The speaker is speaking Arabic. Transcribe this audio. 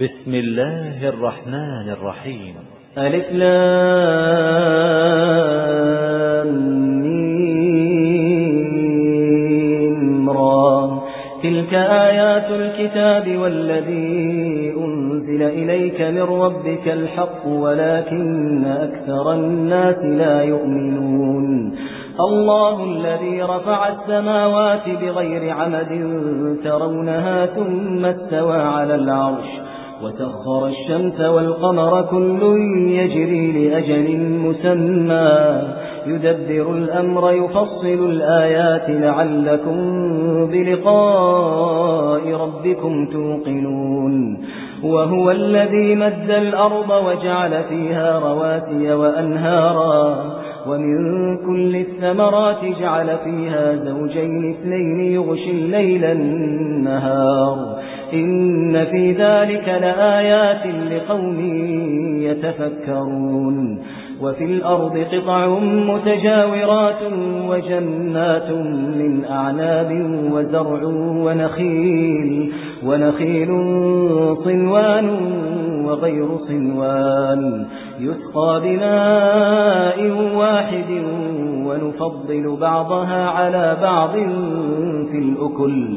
بسم الله الرحمن الرحيم. ألف لامرى تلك آيات الكتاب والذي أنزل إليك من ربك الحق ولكن أكثر الناس لا يؤمنون. الله الذي رفع السماوات بغير عمد ترونها ثم استوى على العرش. وسخر الشمس والقمر كل يجري لأجل مسمى. يدبر الأمر يفصل الآيات لعلكم بلقاء ربكم توقنون. وهو الذي مد الأرض وجعل فيها رواسي وأنهارا. ومن كل الثمرات جعل فيها زوجين اثنين يغشي الليل النهار. إن في ذلك لآيات لقوم يتفكرون. وفي الأرض قطع متجاورات وجنات من أعناب وزرع ونخيل ونخيل صنوان وغير صنوان. يسقى بناء واحد ونفضل بعضها على بعض في الأكل.